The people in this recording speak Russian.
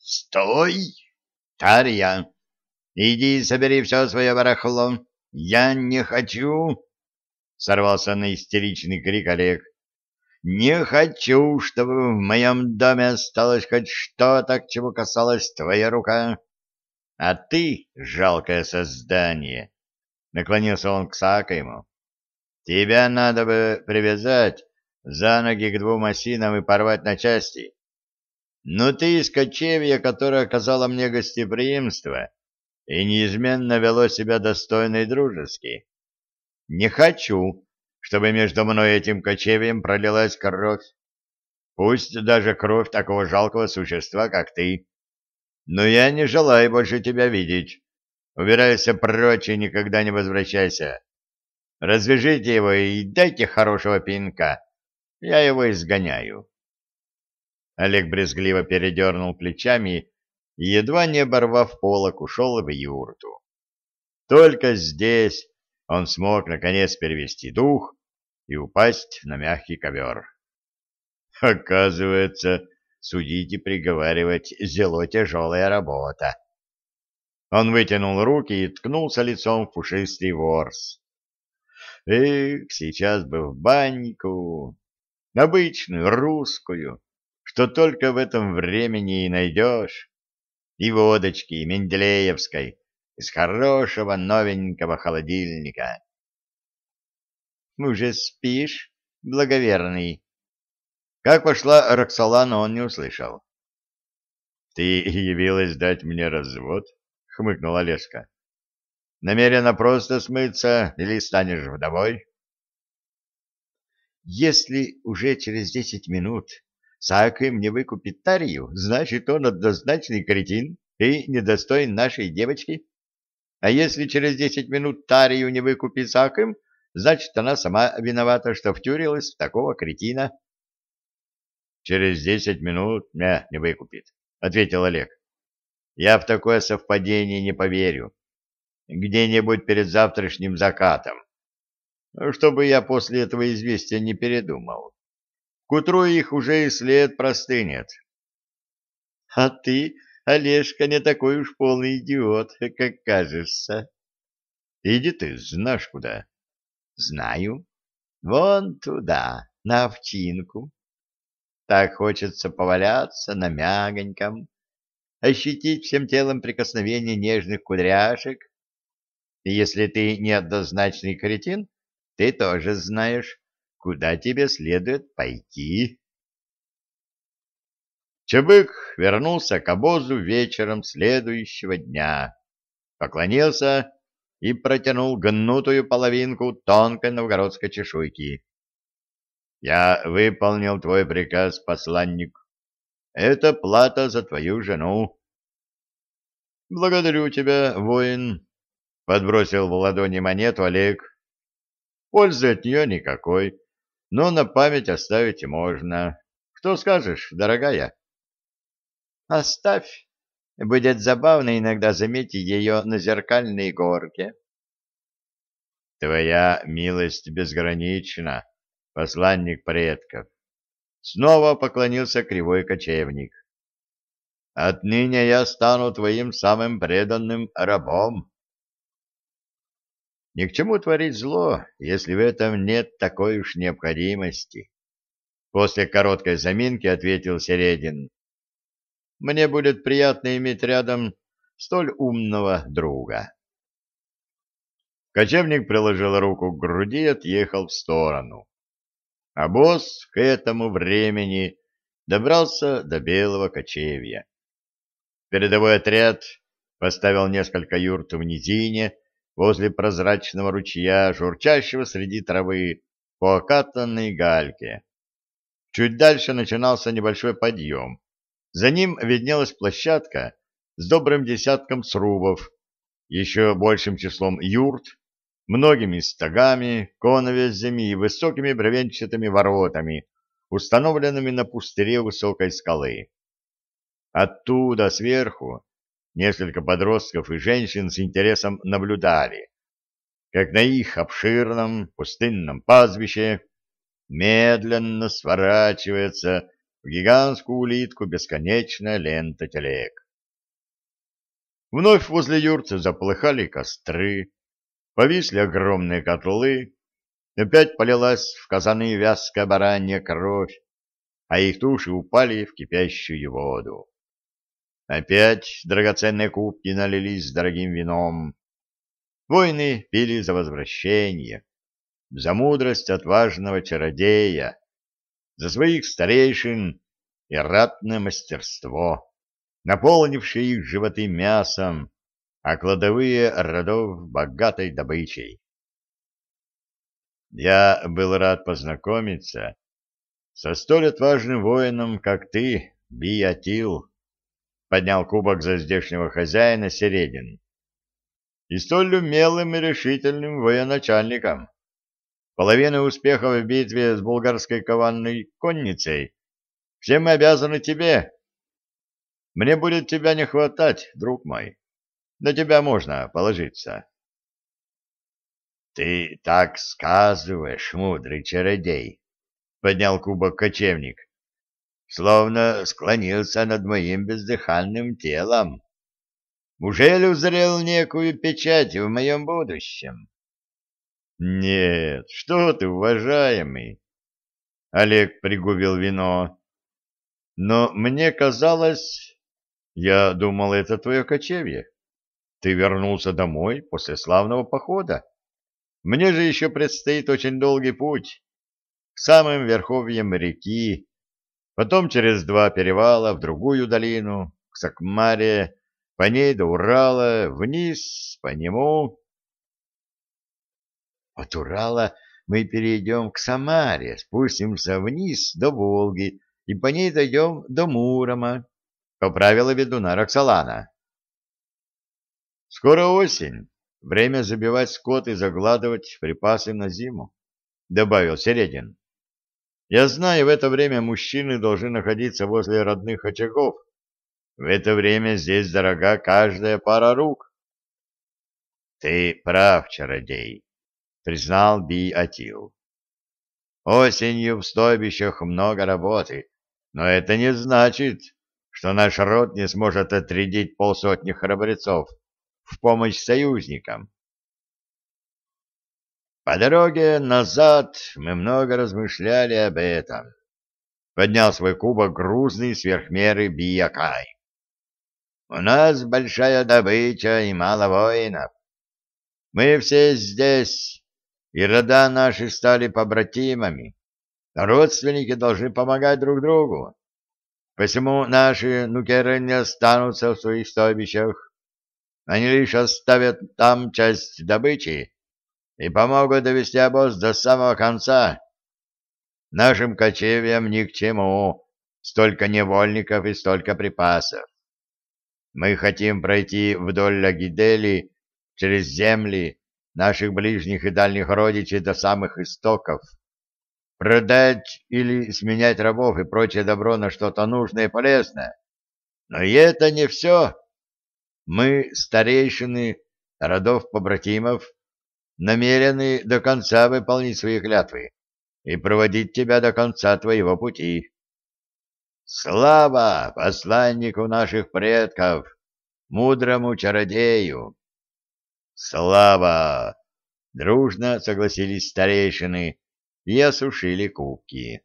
Стой! Тарья! Иди собери все свое барахло. Я не хочу! Сорвался на истеричный крик Олег. Не хочу, чтобы в моем доме осталось хоть что-то, к чему касалась твоя рука. А ты, жалкое создание, наклонился он к Сакайму, тебя надо бы привязать за ноги к двум осинам и порвать на части. Но ты из кочевья, которое оказало мне гостеприимство и неизменно вело себя достойно и дружески. Не хочу, чтобы между мной и этим кочевьем пролилась кровь. Пусть даже кровь такого жалкого существа, как ты. Но я не желаю больше тебя видеть. Убирайся прочь и никогда не возвращайся. Развяжите его и дайте хорошего пинка. Я его изгоняю. Олег брезгливо передернул плечами и, едва не оборвав полок, ушел в юрту. Только здесь он смог, наконец, перевести дух и упасть на мягкий ковер. Оказывается, судить и приговаривать — зело тяжелая работа. Он вытянул руки и ткнулся лицом в пушистый ворс. Эх, сейчас бы в баньку, обычную, русскую, что только в этом времени и найдешь, и водочки, и Менделеевской, из хорошего новенького холодильника. «Уже спишь, благоверный?» Как пошла Роксолана, он не услышал. «Ты явилась дать мне развод?» — хмыкнула Олежка. «Намерена просто смыться или станешь вдовой?» «Если уже через десять минут Саакы мне выкупит Тарию, значит, он однозначный кретин и недостоин нашей девочки. А если через десять минут Тарию не выкупит Саакым, значит, она сама виновата, что втюрилась в такого кретина. — Через десять минут меня не выкупит, — ответил Олег. — Я в такое совпадение не поверю. Где-нибудь перед завтрашним закатом. Чтобы я после этого известия не передумал. К утру их уже и след простынет. — А ты Олежка не такой уж полный идиот, как кажешься. Иди ты, знаешь куда. Знаю. Вон туда, на овчинку. Так хочется поваляться на мягоньком, ощутить всем телом прикосновение нежных кудряшек. И если ты неоднозначный кретин, ты тоже знаешь, куда тебе следует пойти. Чебык вернулся к обозу вечером следующего дня, поклонился и протянул гнутую половинку тонкой новгородской чешуйки. «Я выполнил твой приказ, посланник. Это плата за твою жену». «Благодарю тебя, воин», — подбросил в ладони монету Олег. «Пользы от нее никакой, но на память оставить можно. Что скажешь, дорогая?» Оставь. Будет забавно иногда заметить ее на зеркальной горке. Твоя милость безгранична, посланник предков. Снова поклонился кривой кочевник. Отныне я стану твоим самым преданным рабом. Ни к чему творить зло, если в этом нет такой уж необходимости. После короткой заминки ответил Середин. Мне будет приятно иметь рядом столь умного друга. Кочевник приложил руку к груди и отъехал в сторону. А босс к этому времени добрался до белого кочевья. Передовой отряд поставил несколько юрт в низине возле прозрачного ручья, журчащего среди травы по окатанной гальке. Чуть дальше начинался небольшой подъем, за ним виднелась площадка с добрым десятком срубов, еще большим числом юрт, многими стогами, коновязями и высокими бревенчатыми воротами, установленными на пустыре высокой скалы. Оттуда, сверху, несколько подростков и женщин с интересом наблюдали, как на их обширном пустынном пастбище медленно сворачивается в гигантскую улитку бесконечная лента телег. Вновь возле юрты заплыхали костры, повисли огромные котлы, опять полилась в казаны вязкая баранья кровь, а их туши упали в кипящую воду. Опять драгоценные кубки налились дорогим вином. Воины пили за возвращение, за мудрость отважного чародея, за своих старейшин и ратное мастерство, наполнившее их животы мясом, а кладовые родов богатой добычей. Я был рад познакомиться со столь отважным воином, как ты, Биатил, поднял кубок за здешнего хозяина Середин, и столь умелым и решительным военачальником. Половина успеха в битве с булгарской кованной конницей. Всем мы обязаны тебе. Мне будет тебя не хватать, друг мой. На тебя можно положиться. Ты так сказываешь, мудрый чародей, поднял кубок кочевник, словно склонился над моим бездыханным телом. Уже ли узрел некую печать в моем будущем? Нет, что ты, уважаемый. Олег пригубил вино. Но мне казалось... Я думал, это твое кочевье. Ты вернулся домой после славного похода. Мне же еще предстоит очень долгий путь. К самым верховьям реки, потом через два перевала в другую долину, к Сакмаре, по ней до Урала, вниз, по нему... От Урала мы перейдем к Самаре, спустимся вниз до Волги и по ней дойдем до Мурома, — поправила ведуна Роксолана. Скоро осень, время забивать скот и загладывать припасы на зиму, — добавил Середин. Я знаю, в это время мужчины должны находиться возле родных очагов. В это время здесь дорога каждая пара рук. — Ты прав, чародей, признал Би-Атил. Осенью в стойбищах много работы, но это не значит, что наш род не сможет отрядить полсотни храбрецов в помощь союзникам. По дороге назад мы много размышляли об этом. Поднял свой кубок грузный сверхмеры Биякай. У нас большая добыча и мало воинов. Мы все здесь, и рода наши стали побратимами. Родственники должны помогать друг другу. Посему наши нукеры не останутся в своих стойбищах. Они лишь оставят там часть добычи и помогут довести обоз до самого конца. Нашим кочевьям ни к чему столько невольников и столько припасов. Мы хотим пройти вдоль Лагидели через земли, наших ближних и дальних родичей до самых истоков. Продать или сменять рабов и прочее добро на что-то нужное и полезное. Но и это не все. Мы, старейшины родов-побратимов, намерены до конца выполнить свои клятвы и проводить тебя до конца твоего пути. Слава посланнику наших предков, мудрому чародею! Слава! Дружно согласились старейшины и осушили кубки.